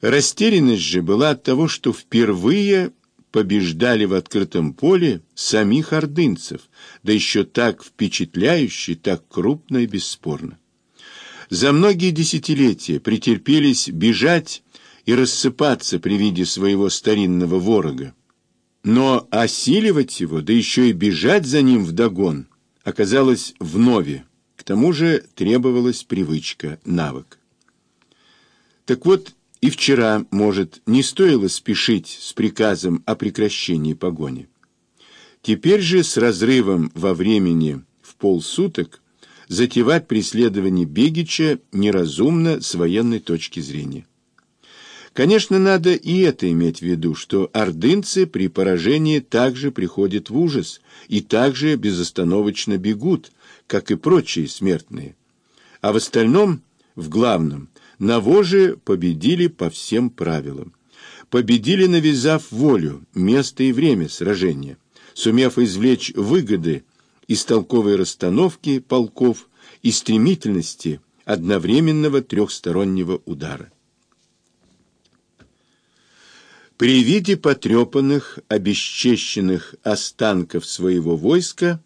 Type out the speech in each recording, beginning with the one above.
Растерянность же была от того, что впервые побеждали в открытом поле самих ордынцев, да еще так впечатляюще, так крупно и бесспорно. За многие десятилетия претерпелись бежать и рассыпаться при виде своего старинного ворога. Но осиливать его, да еще и бежать за ним вдогон, оказалось вновь. К тому же требовалась привычка, навык. Так вот, и вчера, может, не стоило спешить с приказом о прекращении погони. Теперь же с разрывом во времени в полсуток затевать преследование Бегича неразумно с военной точки зрения. Конечно, надо и это иметь в виду, что ордынцы при поражении также приходят в ужас и также безостановочно бегут, как и прочие смертные. А в остальном, в главном, Навожи победили по всем правилам. Победили, навязав волю, место и время сражения, сумев извлечь выгоды из толковой расстановки полков и стремительности одновременного трехстороннего удара. При виде потрепанных, обесчещенных останков своего войска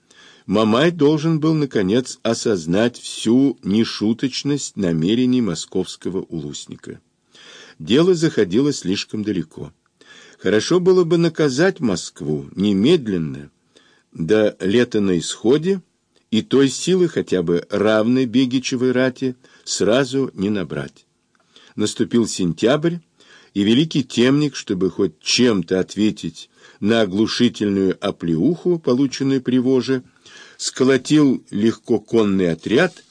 Мамай должен был, наконец, осознать всю нешуточность намерений московского улусника. Дело заходило слишком далеко. Хорошо было бы наказать Москву немедленно, до лета на исходе, и той силы хотя бы равной Бегичевой рате сразу не набрать. Наступил сентябрь, и великий темник, чтобы хоть чем-то ответить на оглушительную оплеуху, полученную при воже, сколотил легко конный отряд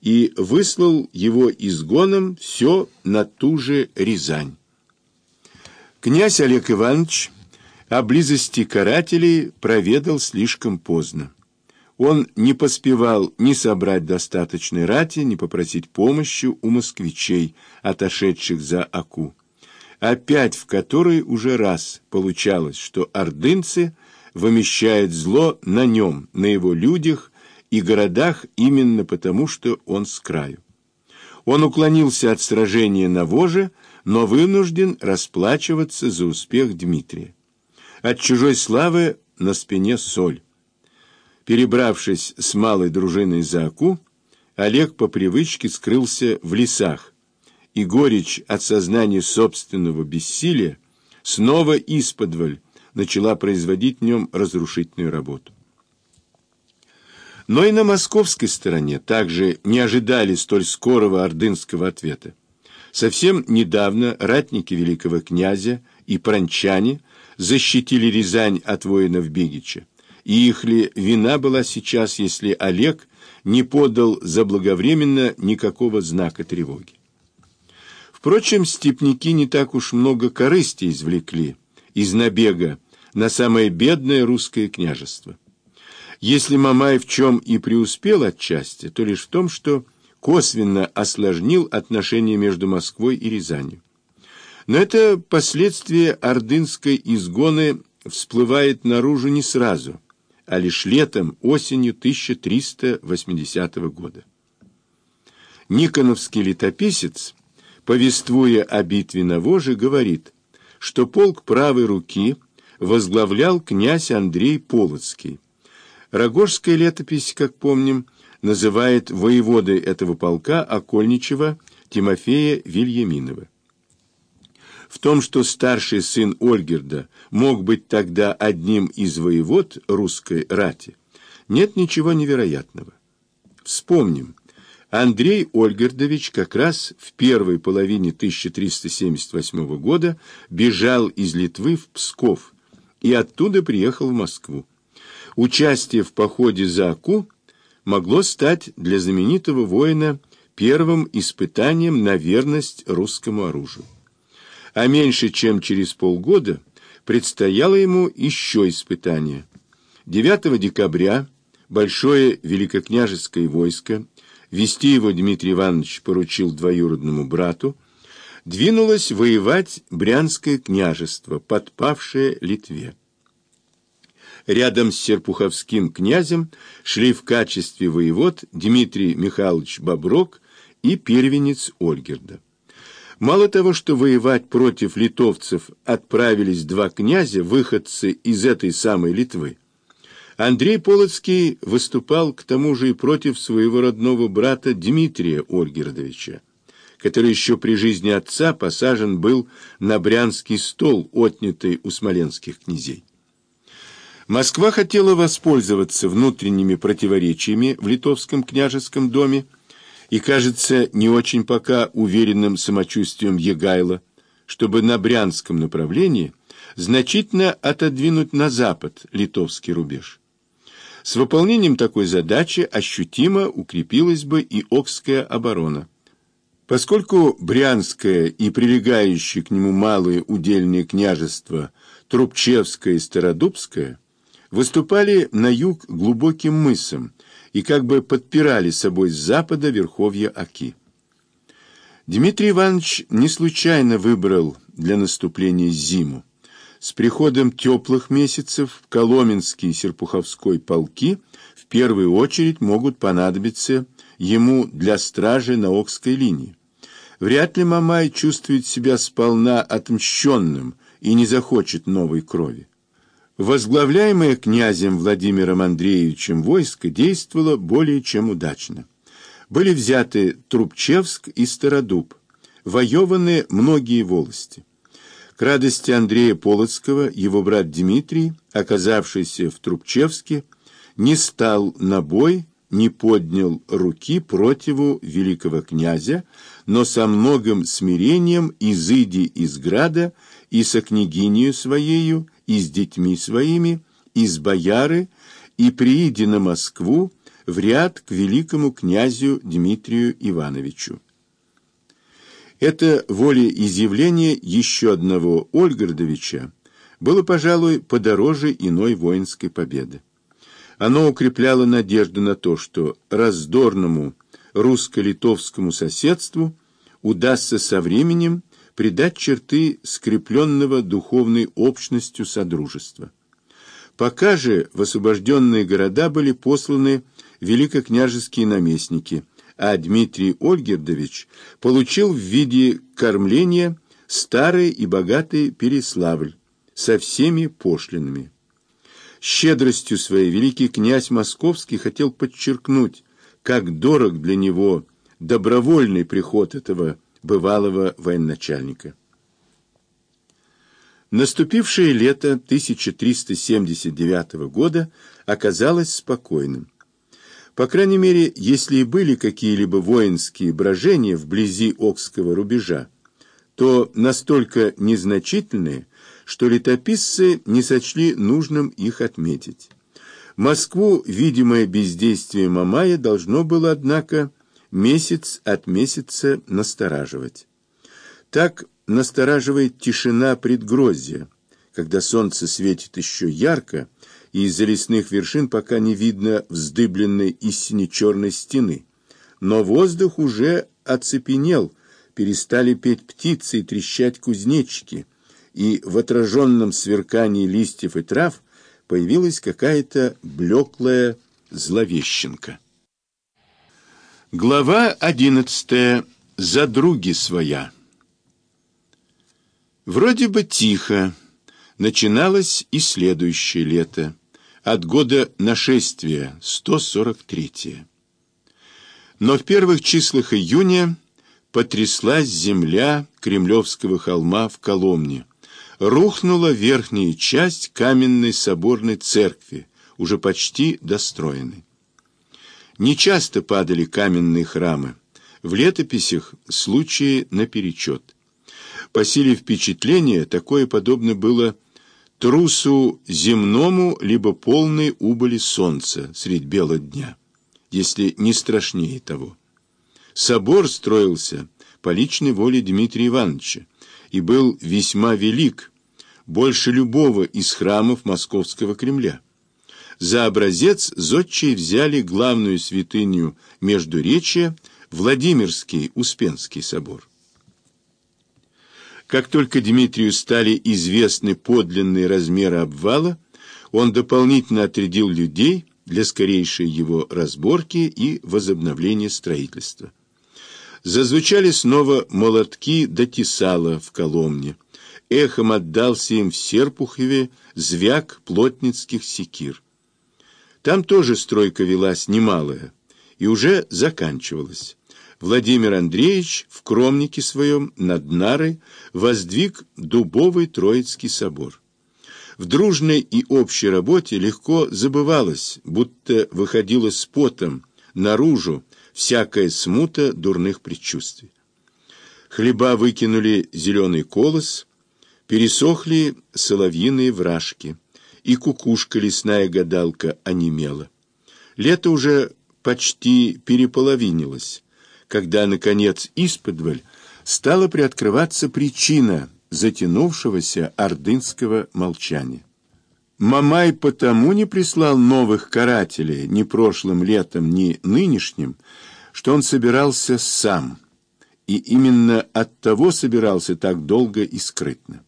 и выслал его изгоном все на ту же Рязань. Князь Олег Иванович о близости карателей проведал слишком поздно. Он не поспевал ни собрать достаточной рати, ни попросить помощи у москвичей, отошедших за Аку. Опять в которой уже раз получалось, что ордынцы вымещает зло на нем, на его людях и городах именно потому, что он с краю. Он уклонился от сражения на Воже, но вынужден расплачиваться за успех Дмитрия. От чужой славы на спине соль. Перебравшись с малой дружиной за Аку, Олег по привычке скрылся в лесах, и горечь от сознания собственного бессилия снова исподволь начала производить в нем разрушительную работу. Но и на московской стороне также не ожидали столь скорого ордынского ответа. Совсем недавно ратники великого князя и пранчане защитили Рязань от воинов Бегича. И их ли вина была сейчас, если Олег не подал заблаговременно никакого знака тревоги? Впрочем, степняки не так уж много корысти извлекли из набега на самое бедное русское княжество. Если Мамай в чем и преуспел отчасти, то лишь в том, что косвенно осложнил отношения между Москвой и Рязанью. Но это последствие ордынской изгоны всплывает наружу не сразу, а лишь летом, осенью 1380 года. Никоновский летописец, повествуя о битве на Воже, говорит, что полк правой руки – возглавлял князь Андрей Полоцкий. Рогожская летопись, как помним, называет воеводой этого полка окольничего Тимофея Вильяминова. В том, что старший сын Ольгерда мог быть тогда одним из воевод русской рати, нет ничего невероятного. Вспомним, Андрей Ольгердович как раз в первой половине 1378 года бежал из Литвы в Псков, и оттуда приехал в Москву. Участие в походе за Аку могло стать для знаменитого воина первым испытанием на верность русскому оружию. А меньше чем через полгода предстояло ему еще испытание. 9 декабря большое великокняжеское войско, вести его Дмитрий Иванович поручил двоюродному брату, двинулось воевать Брянское княжество, подпавшее Литве. Рядом с серпуховским князем шли в качестве воевод Дмитрий Михайлович Боброк и первенец Ольгерда. Мало того, что воевать против литовцев отправились два князя, выходцы из этой самой Литвы, Андрей Полоцкий выступал к тому же и против своего родного брата Дмитрия Ольгердовича, который еще при жизни отца посажен был на брянский стол, отнятый у смоленских князей. Москва хотела воспользоваться внутренними противоречиями в литовском княжеском доме и, кажется, не очень пока уверенным самочувствием Егайла, чтобы на брянском направлении значительно отодвинуть на запад литовский рубеж. С выполнением такой задачи ощутимо укрепилась бы и Окская оборона. Поскольку Брянское и прилегающие к нему малые удельные княжества Трубчевское и Стародубское выступали на юг глубоким мысом и как бы подпирали собой с запада верховья Оки. Дмитрий Иванович не случайно выбрал для наступления зиму. С приходом теплых месяцев Коломенский и Серпуховской полки в первую очередь могут понадобиться ему для стражи на Окской линии. Вряд ли Мамай чувствует себя сполна отмщенным и не захочет новой крови. Возглавляемое князем Владимиром Андреевичем войско действовало более чем удачно. Были взяты Трубчевск и Стародуб, воеваны многие волости. К радости Андрея Полоцкого его брат Дмитрий, оказавшийся в Трубчевске, не стал на бой, не поднял руки противу великого князя, но со многим смирением, изыди из града и со княгинею своею, и с детьми своими, и с бояры, и прииди на Москву в ряд к великому князю Дмитрию Ивановичу. Это волеизъявление еще одного Ольгардовича было, пожалуй, подороже иной воинской победы. Оно укрепляло надежду на то, что раздорному русско-литовскому соседству удастся со временем придать черты скрепленного духовной общностью содружества. Пока же в освобожденные города были посланы великокняжеские наместники – а Дмитрий Ольгердович получил в виде кормления старый и богатый Переславль со всеми пошлинами. Щедростью своей великий князь Московский хотел подчеркнуть, как дорог для него добровольный приход этого бывалого военачальника. Наступившее лето 1379 года оказалось спокойным. По крайней мере, если и были какие-либо воинские брожения вблизи Окского рубежа, то настолько незначительные, что летописцы не сочли нужным их отметить. Москву видимое бездействие Мамая должно было, однако, месяц от месяца настораживать. Так настораживает тишина предгрозья, когда солнце светит еще ярко, и из-за лесных вершин пока не видно вздыбленной истине черной стены. Но воздух уже оцепенел, перестали петь птицы и трещать кузнечики, и в отраженном сверкании листьев и трав появилась какая-то блеклая зловещенка. Глава одиннадцатая. За други своя. Вроде бы тихо. Начиналось и следующее лето от года нашествия 143. Но в первых числах июня потряслась земля Кремлевского холма в Коломне. Рухнула верхняя часть каменной соборной церкви, уже почти достроенной. Нечасто падали каменные храмы. В летописях случаи наперечет. По силе впечатления такое подобно было трусу земному, либо полной убыли солнца средь бела дня, если не страшнее того. Собор строился по личной воле Дмитрия Ивановича и был весьма велик, больше любого из храмов Московского Кремля. За образец зодчие взяли главную святыню Междуречия Владимирский Успенский собор. Как только Дмитрию стали известны подлинные размеры обвала, он дополнительно отрядил людей для скорейшей его разборки и возобновления строительства. Зазвучали снова молотки до тесала в Коломне. Эхом отдался им в Серпухове звяк плотницких секир. Там тоже стройка велась немалая и уже заканчивалась. Владимир Андреевич в кромнике своем над Нарой воздвиг дубовый Троицкий собор. В дружной и общей работе легко забывалось, будто выходило с потом наружу всякая смута дурных предчувствий. Хлеба выкинули зеленый колос, пересохли соловьиные вражки, и кукушка лесная гадалка онемела. Лето уже почти переполовинилось, когда, наконец, исподволь стала приоткрываться причина затянувшегося ордынского молчания. Мамай потому не прислал новых карателей ни прошлым летом, ни нынешним, что он собирался сам, и именно от того собирался так долго и скрытно.